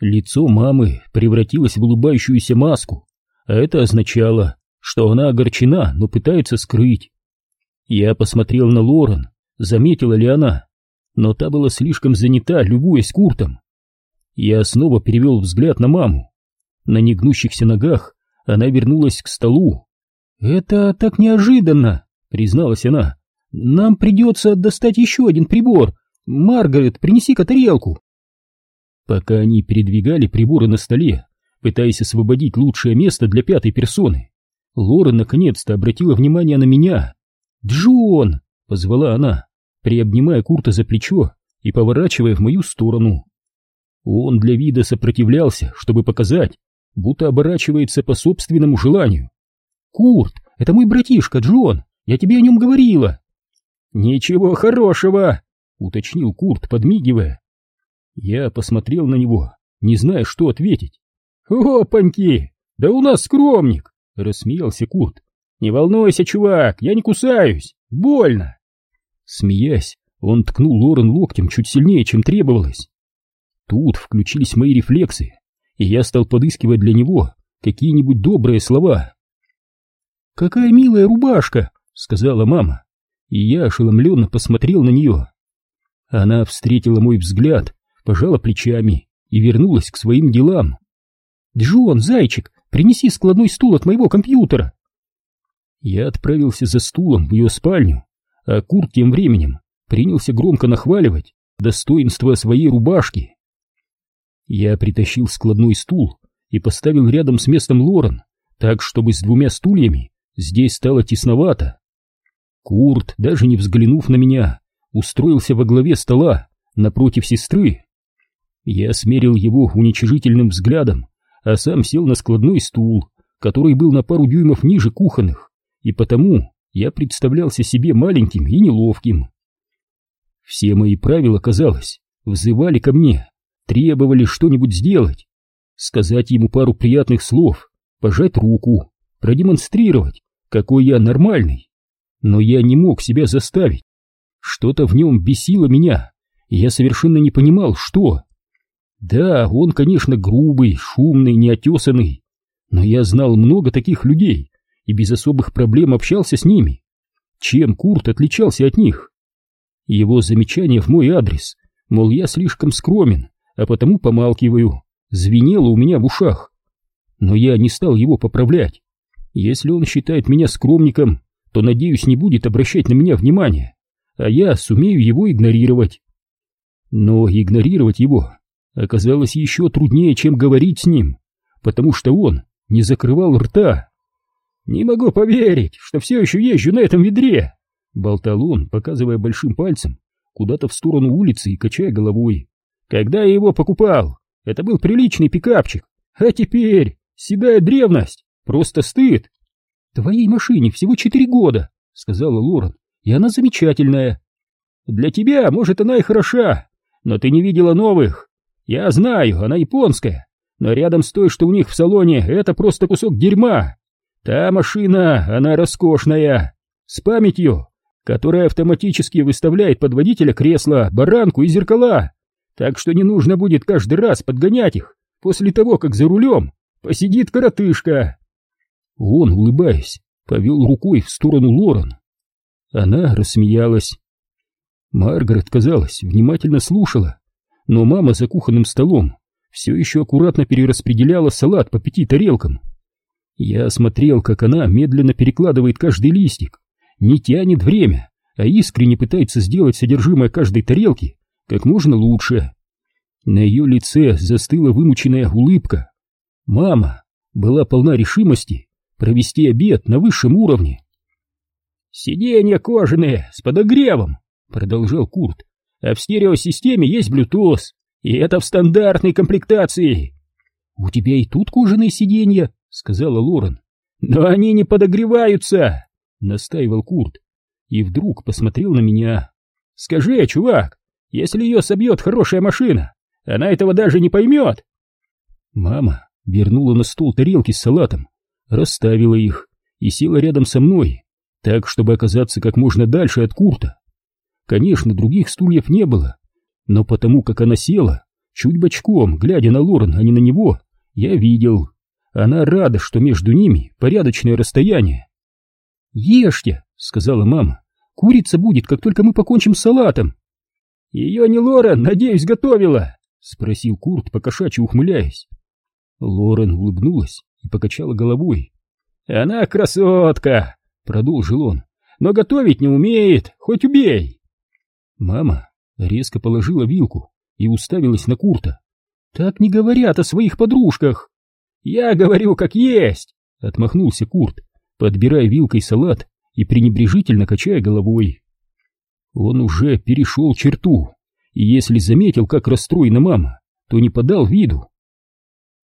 Лицо мамы превратилось в улыбающуюся маску, а это означало, что она огорчена, но пытается скрыть. Я посмотрел на Лорен, заметила ли она, но та была слишком занята, любуясь Куртом. Я снова перевел взгляд на маму. На негнущихся ногах она вернулась к столу. «Это так неожиданно», — призналась она. «Нам придется достать еще один прибор. Маргарет, принеси-ка тарелку». Пока они передвигали приборы на столе, пытаясь освободить лучшее место для пятой персоны, Лора наконец-то обратила внимание на меня. «Джон!» — позвала она, приобнимая Курта за плечо и поворачивая в мою сторону. Он для вида сопротивлялся, чтобы показать, будто оборачивается по собственному желанию. «Курт, это мой братишка Джон, я тебе о нем говорила!» «Ничего хорошего!» — уточнил Курт, подмигивая. Я посмотрел на него, не зная, что ответить. «Опаньки! Да у нас скромник!» — рассмеялся Курт. «Не волнуйся, чувак, я не кусаюсь! Больно!» Смеясь, он ткнул Лорен локтем чуть сильнее, чем требовалось. Тут включились мои рефлексы, и я стал подыскивать для него какие-нибудь добрые слова. «Какая милая рубашка!» — сказала мама, и я ошеломленно посмотрел на нее. Она встретила мой взгляд, пожала плечами и вернулась к своим делам. «Джон, зайчик, принеси складной стул от моего компьютера!» Я отправился за стулом в ее спальню, а Курт тем временем принялся громко нахваливать достоинство своей рубашки. Я притащил складной стул и поставил рядом с местом Лорен, так, чтобы с двумя стульями здесь стало тесновато. Курт, даже не взглянув на меня, устроился во главе стола напротив сестры. Я смерил его уничижительным взглядом, а сам сел на складной стул, который был на пару дюймов ниже кухонных, и потому я представлялся себе маленьким и неловким. Все мои правила, казалось, взывали ко мне, требовали что-нибудь сделать, сказать ему пару приятных слов, пожать руку, продемонстрировать, какой я нормальный. Но я не мог себя заставить. Что-то в нем бесило меня, и я совершенно не понимал, что. Да, он, конечно, грубый, шумный, неотесанный, но я знал много таких людей и без особых проблем общался с ними. Чем Курт отличался от них? Его замечание в мой адрес, мол, я слишком скромен, а потому помалкиваю, звенело у меня в ушах. Но я не стал его поправлять. Если он считает меня скромником, то, надеюсь, не будет обращать на меня внимания, а я сумею его игнорировать. Но игнорировать его оказалось еще труднее, чем говорить с ним, потому что он не закрывал рта. «Не могу поверить, что все еще езжу на этом ведре!» — болтал он, показывая большим пальцем куда-то в сторону улицы и качая головой. «Когда я его покупал, это был приличный пикапчик, а теперь седая древность, просто стыд!» «Твоей машине всего четыре года», — сказала Лорен, — «и она замечательная». «Для тебя, может, она и хороша, но ты не видела новых. Я знаю, она японская, но рядом с той, что у них в салоне, это просто кусок дерьма. Та машина, она роскошная, с памятью, которая автоматически выставляет под водителя кресла, баранку и зеркала, так что не нужно будет каждый раз подгонять их после того, как за рулем посидит коротышка. Он, улыбаясь, повел рукой в сторону Лорен. Она рассмеялась. Маргарет, казалось, внимательно слушала, но мама за кухонным столом все еще аккуратно перераспределяла салат по пяти тарелкам. Я смотрел, как она медленно перекладывает каждый листик, не тянет время, а искренне пытается сделать содержимое каждой тарелки как можно лучше. На ее лице застыла вымученная улыбка. Мама была полна решимости провести обед на высшем уровне. «Сиденья кожаные, с подогревом», — продолжал Курт а в стереосистеме есть Bluetooth, и это в стандартной комплектации. У тебя и тут кожаные сиденья, сказала Лорен. Но они не подогреваются, настаивал Курт. И вдруг посмотрел на меня. Скажи, чувак, если ее собьет хорошая машина, она этого даже не поймет. Мама вернула на стол тарелки с салатом, расставила их и села рядом со мной, так, чтобы оказаться как можно дальше от Курта. Конечно, других стульев не было, но потому как она села, чуть бочком, глядя на Лорен, а не на него, я видел. Она рада, что между ними порядочное расстояние. «Ешьте», — сказала мама, — «курица будет, как только мы покончим с салатом». «Ее не Лорен, надеюсь, готовила?» — спросил Курт, покошачьи ухмыляясь. Лорен улыбнулась и покачала головой. «Она красотка!» — продолжил он. «Но готовить не умеет, хоть убей!» Мама резко положила вилку и уставилась на Курта. «Так не говорят о своих подружках!» «Я говорю, как есть!» — отмахнулся Курт, подбирая вилкой салат и пренебрежительно качая головой. Он уже перешел черту, и если заметил, как расстроена мама, то не подал виду.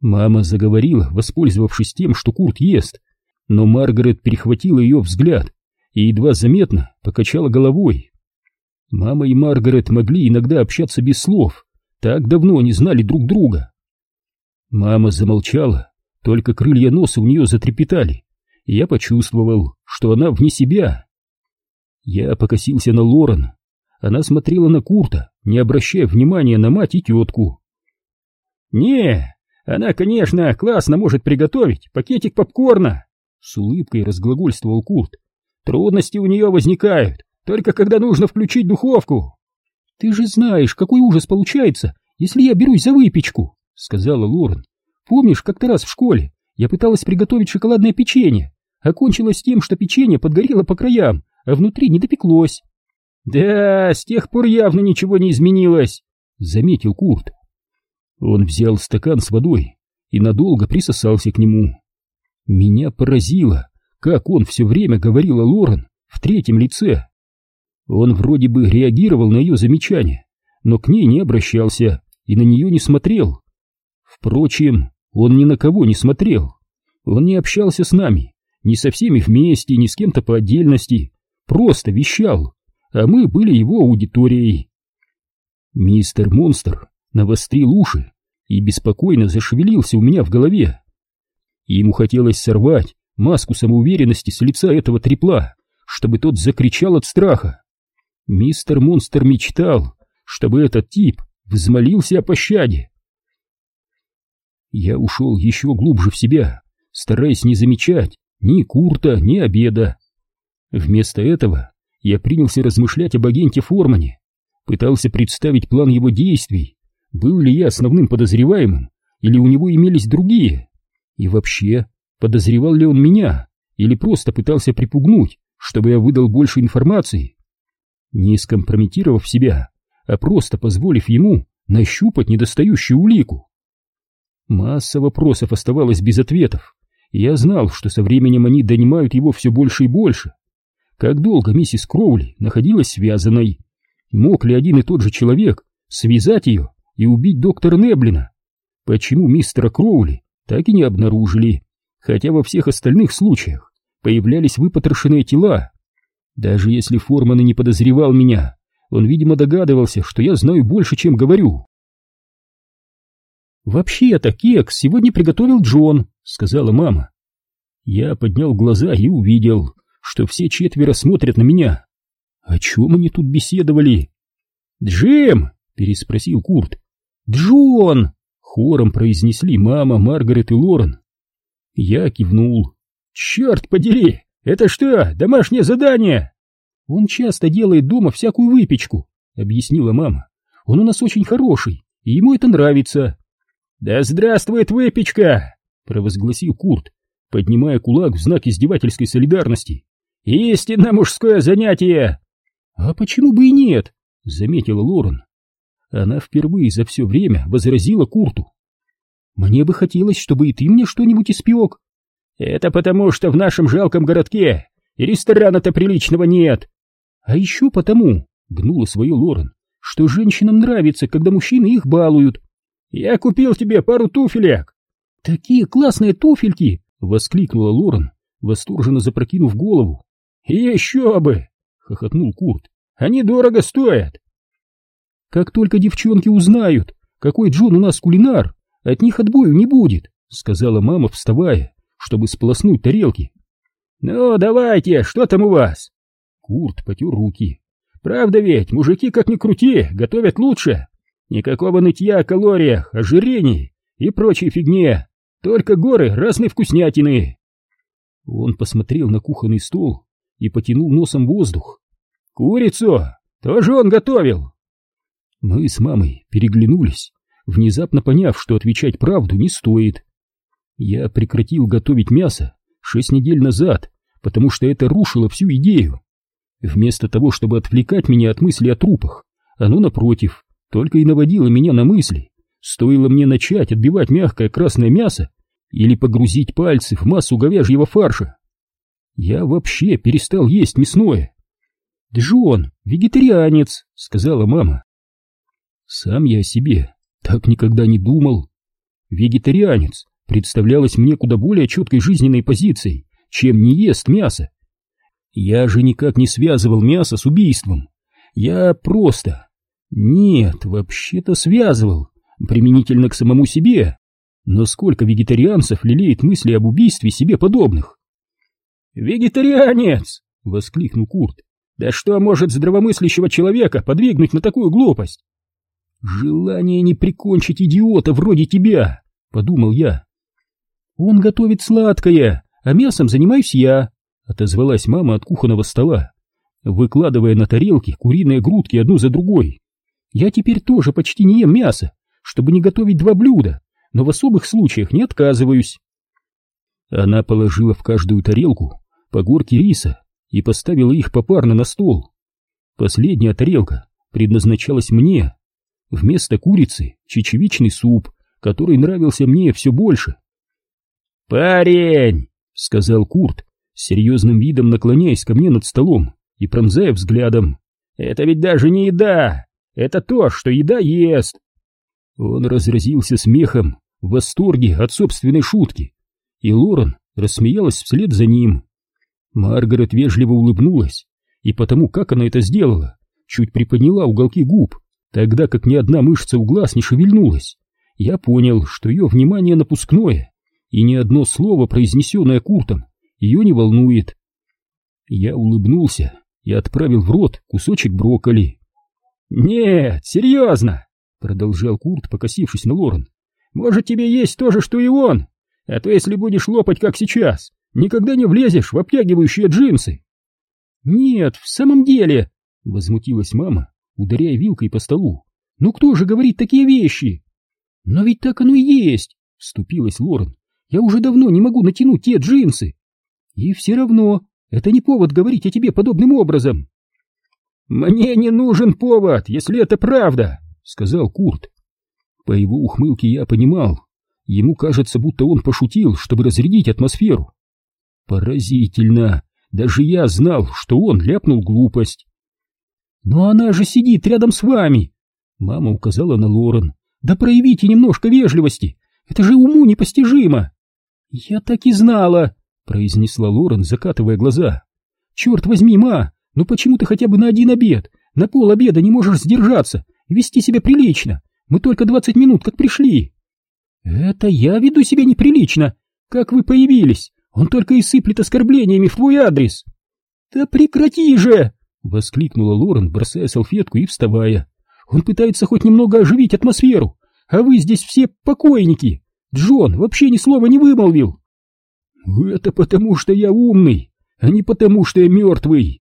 Мама заговорила, воспользовавшись тем, что Курт ест, но Маргарет перехватила ее взгляд и едва заметно покачала головой. Мама и Маргарет могли иногда общаться без слов, так давно они знали друг друга. Мама замолчала, только крылья носа у нее затрепетали, и я почувствовал, что она вне себя. Я покосился на Лорен. Она смотрела на Курта, не обращая внимания на мать и тетку. «Не, она, конечно, классно может приготовить пакетик попкорна!» С улыбкой разглагольствовал Курт. «Трудности у нее возникают, только когда нужно включить духовку!» «Ты же знаешь, какой ужас получается, если я берусь за выпечку!» Сказала Лорен. «Помнишь, как-то раз в школе я пыталась приготовить шоколадное печенье, окончилось тем, что печенье подгорело по краям, а внутри не допеклось. «Да, с тех пор явно ничего не изменилось», — заметил Курт. Он взял стакан с водой и надолго присосался к нему. Меня поразило, как он все время говорил о Лорен в третьем лице. Он вроде бы реагировал на ее замечания, но к ней не обращался и на нее не смотрел. Впрочем, он ни на кого не смотрел. Он не общался с нами, ни со всеми вместе, ни с кем-то по отдельности, просто вещал, а мы были его аудиторией. Мистер Монстр навострил уши и беспокойно зашевелился у меня в голове. Ему хотелось сорвать маску самоуверенности с лица этого трепла, чтобы тот закричал от страха. Мистер Монстр мечтал, чтобы этот тип взмолился о пощаде. Я ушел еще глубже в себя, стараясь не замечать ни Курта, ни обеда. Вместо этого я принялся размышлять об агенте Формане, пытался представить план его действий, был ли я основным подозреваемым, или у него имелись другие, и вообще, подозревал ли он меня, или просто пытался припугнуть, чтобы я выдал больше информации. Не скомпрометировав себя, а просто позволив ему нащупать недостающую улику. Масса вопросов оставалась без ответов, и я знал, что со временем они донимают его все больше и больше. Как долго миссис Кроули находилась связанной? Мог ли один и тот же человек связать ее и убить доктора Неблина? Почему мистера Кроули так и не обнаружили, хотя во всех остальных случаях появлялись выпотрошенные тела? Даже если Форман и не подозревал меня, он, видимо, догадывался, что я знаю больше, чем говорю. «Вообще-то кекс сегодня приготовил Джон», — сказала мама. Я поднял глаза и увидел, что все четверо смотрят на меня. О чем они тут беседовали? «Джим!» — переспросил Курт. «Джон!» — хором произнесли мама, Маргарет и Лорен. Я кивнул. «Черт подери! Это что, домашнее задание?» «Он часто делает дома всякую выпечку», — объяснила мама. «Он у нас очень хороший, и ему это нравится». «Да здравствует выпечка!» — провозгласил Курт, поднимая кулак в знак издевательской солидарности. «Истинно мужское занятие!» «А почему бы и нет?» — заметила Лорен. Она впервые за все время возразила Курту. «Мне бы хотелось, чтобы и ты мне что-нибудь испек». «Это потому, что в нашем жалком городке и ресторана-то приличного нет». «А еще потому», — гнула свою Лорен, — «что женщинам нравится, когда мужчины их балуют». «Я купил тебе пару туфелек». «Такие классные туфельки!» — воскликнула Лорен, восторженно запрокинув голову. «Еще бы!» — хохотнул Курт. «Они дорого стоят!» «Как только девчонки узнают, какой Джон у нас кулинар, от них отбою не будет!» — сказала мама, вставая, чтобы сполоснуть тарелки. «Ну, давайте, что там у вас?» Курт потер руки. «Правда ведь, мужики, как ни крути, готовят лучше. Никакого нытья о калориях, ожирении и прочей фигне. Только горы разной вкуснятины. Он посмотрел на кухонный стол и потянул носом воздух. Курицу тоже он готовил. Мы с мамой переглянулись, внезапно поняв, что отвечать правду не стоит. Я прекратил готовить мясо шесть недель назад, потому что это рушило всю идею. Вместо того, чтобы отвлекать меня от мысли о трупах, оно, напротив, только и наводило меня на мысли. Стоило мне начать отбивать мягкое красное мясо или погрузить пальцы в массу говяжьего фарша. Я вообще перестал есть мясное. «Джон, вегетарианец», — сказала мама. Сам я о себе так никогда не думал. Вегетарианец представлялось мне куда более четкой жизненной позицией, чем не ест мясо. Я же никак не связывал мясо с убийством. Я просто... Нет, вообще-то связывал, применительно к самому себе. Но сколько вегетарианцев лелеет мысли об убийстве себе подобных? «Вегетарианец!» — воскликнул Курт. «Да что может здравомыслящего человека подвигнуть на такую глупость?» «Желание не прикончить идиота вроде тебя!» — подумал я. «Он готовит сладкое, а мясом занимаюсь я», — отозвалась мама от кухонного стола, выкладывая на тарелки куриные грудки одну за другой. «Я теперь тоже почти не ем мясо, чтобы не готовить два блюда, но в особых случаях не отказываюсь». Она положила в каждую тарелку по горке риса и поставила их попарно на стол. Последняя тарелка предназначалась мне. Вместо курицы чечевичный суп, который нравился мне все больше. «Парень!» — сказал Курт, с серьезным видом наклоняясь ко мне над столом и пронзая взглядом. «Это ведь даже не еда! Это то, что еда ест!» Он разразился смехом, в восторге от собственной шутки, и Лорен рассмеялась вслед за ним. Маргарет вежливо улыбнулась, и потому, как она это сделала, чуть приподняла уголки губ, тогда как ни одна мышца у глаз не шевельнулась. Я понял, что ее внимание напускное, и ни одно слово, произнесенное Куртом, ее не волнует. Я улыбнулся и отправил в рот кусочек брокколи. «Нет, серьезно!» — продолжал Курт, покосившись на Лорен. «Может, тебе есть то же, что и он? А то, если будешь лопать, как сейчас, никогда не влезешь в обтягивающие джинсы!» «Нет, в самом деле!» — возмутилась мама, ударяя вилкой по столу. «Ну кто же говорит такие вещи?» «Но ведь так оно и есть!» — вступилась Лорен. Я уже давно не могу натянуть те джинсы. И все равно, это не повод говорить о тебе подобным образом. Мне не нужен повод, если это правда, сказал Курт. По его ухмылке я понимал, ему кажется, будто он пошутил, чтобы разрядить атмосферу. Поразительно, даже я знал, что он ляпнул глупость. Но она же сидит рядом с вами. Мама указала на Лорен. Да проявите немножко вежливости, это же уму непостижимо. «Я так и знала!» — произнесла Лорен, закатывая глаза. «Черт возьми, ма! Ну почему ты хотя бы на один обед, на пол обеда не можешь сдержаться вести себя прилично? Мы только двадцать минут как пришли!» «Это я веду себя неприлично! Как вы появились? Он только и сыплет оскорблениями в твой адрес!» «Да прекрати же!» — воскликнула Лорен, бросая салфетку и вставая. «Он пытается хоть немного оживить атмосферу, а вы здесь все покойники!» Джон вообще ни слова не вымолвил. Это потому, что я умный, а не потому, что я мертвый.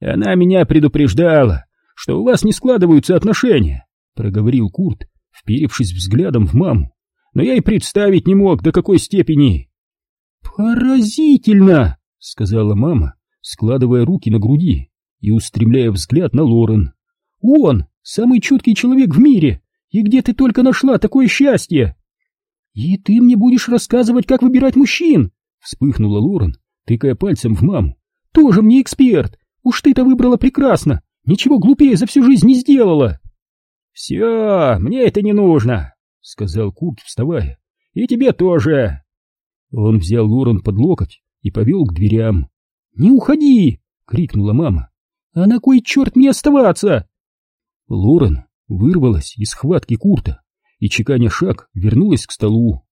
Она меня предупреждала, что у вас не складываются отношения, проговорил Курт, вперевшись взглядом в маму. Но я и представить не мог, до какой степени. Поразительно, сказала мама, складывая руки на груди и устремляя взгляд на Лорен. Он самый чуткий человек в мире, и где ты только нашла такое счастье? «И ты мне будешь рассказывать, как выбирать мужчин?» — вспыхнула Лорен, тыкая пальцем в маму. «Тоже мне эксперт! Уж ты-то выбрала прекрасно! Ничего глупее за всю жизнь не сделала!» «Все, мне это не нужно!» — сказал Курт, вставая. «И тебе тоже!» Он взял Лорен под локоть и повел к дверям. «Не уходи!» — крикнула мама. «А на кой черт мне оставаться?» Лорен вырвалась из схватки Курта и, чеканя шаг, вернулась к столу.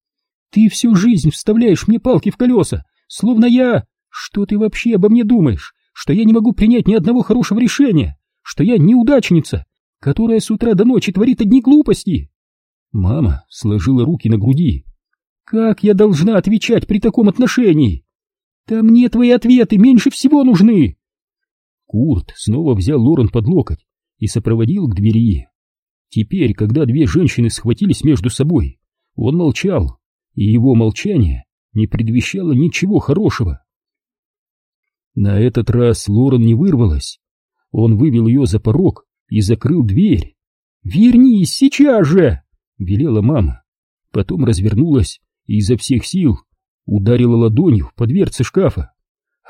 «Ты всю жизнь вставляешь мне палки в колеса, словно я... Что ты вообще обо мне думаешь? Что я не могу принять ни одного хорошего решения? Что я неудачница? которая с утра до ночи творит одни глупости. Мама сложила руки на груди. Как я должна отвечать при таком отношении? Да мне твои ответы меньше всего нужны. Курт снова взял Лорен под локоть и сопроводил к двери. Теперь, когда две женщины схватились между собой, он молчал, и его молчание не предвещало ничего хорошего. На этот раз Лорен не вырвалась. Он вывел ее за порог и закрыл дверь. «Вернись сейчас же!» — велела мама. Потом развернулась и изо всех сил ударила ладонью по дверце шкафа.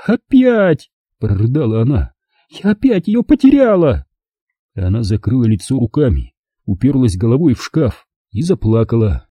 «Опять!» — прорыдала она. «Я опять ее потеряла!» Она закрыла лицо руками, уперлась головой в шкаф и заплакала.